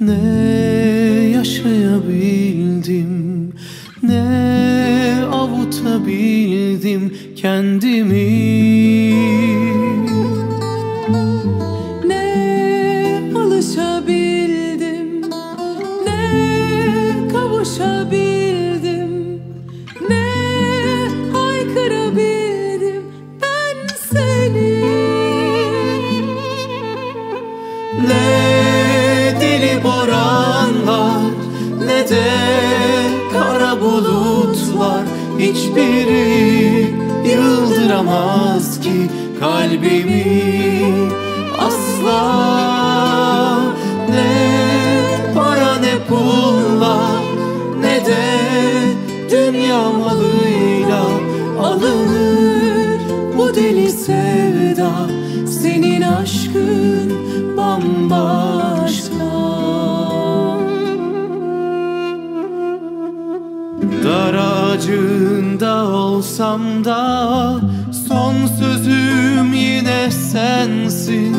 Ne yaşayabildim Ne avutabildim kendimi. Ne alışabildim Ne kavuşabildim. Boranlar ne de kara bulutlar Hiçbiri yıldıramaz ki kalbimi ağacında olsam da Son sözüm yine sensin.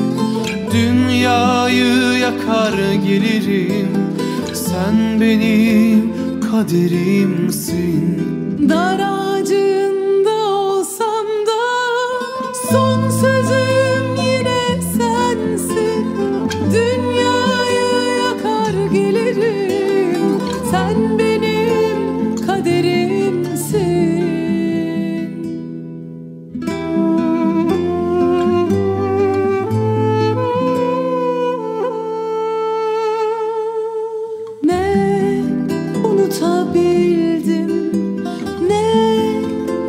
Dünyayı yakar gelirim Sen benim kaderimsin. Dar unutabildim Ne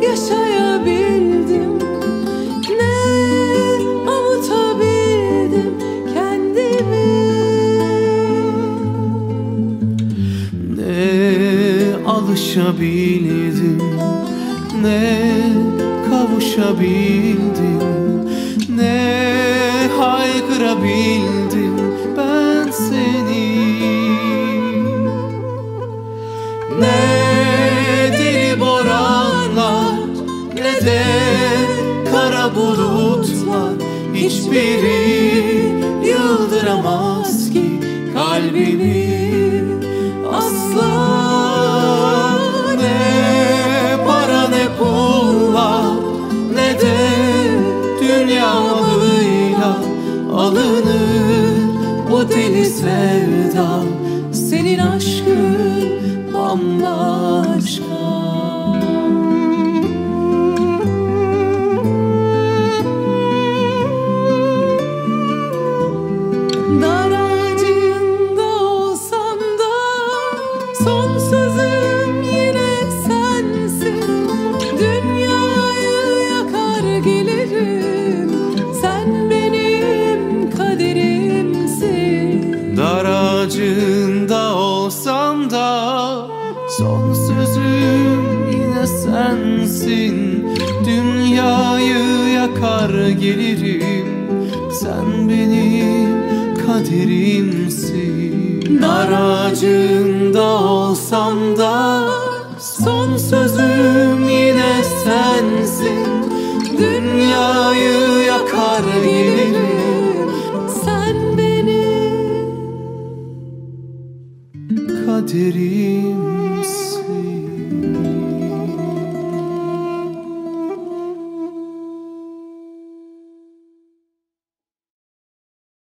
yaşayabildim? Ne avutabildim kendimi? Ne alışabildim? Ne kavuşabildim? Ne haykırabildim Bu deli sevda Senin aşkın bambaşka Son sözüm yine sensin. Dünyayı yakar gelirim. Sen benim kaderimsin. Dar ağacında olsam da Son sözüm yine sensin. Dünyayı yakar gelirim. Sen benim kaderimsin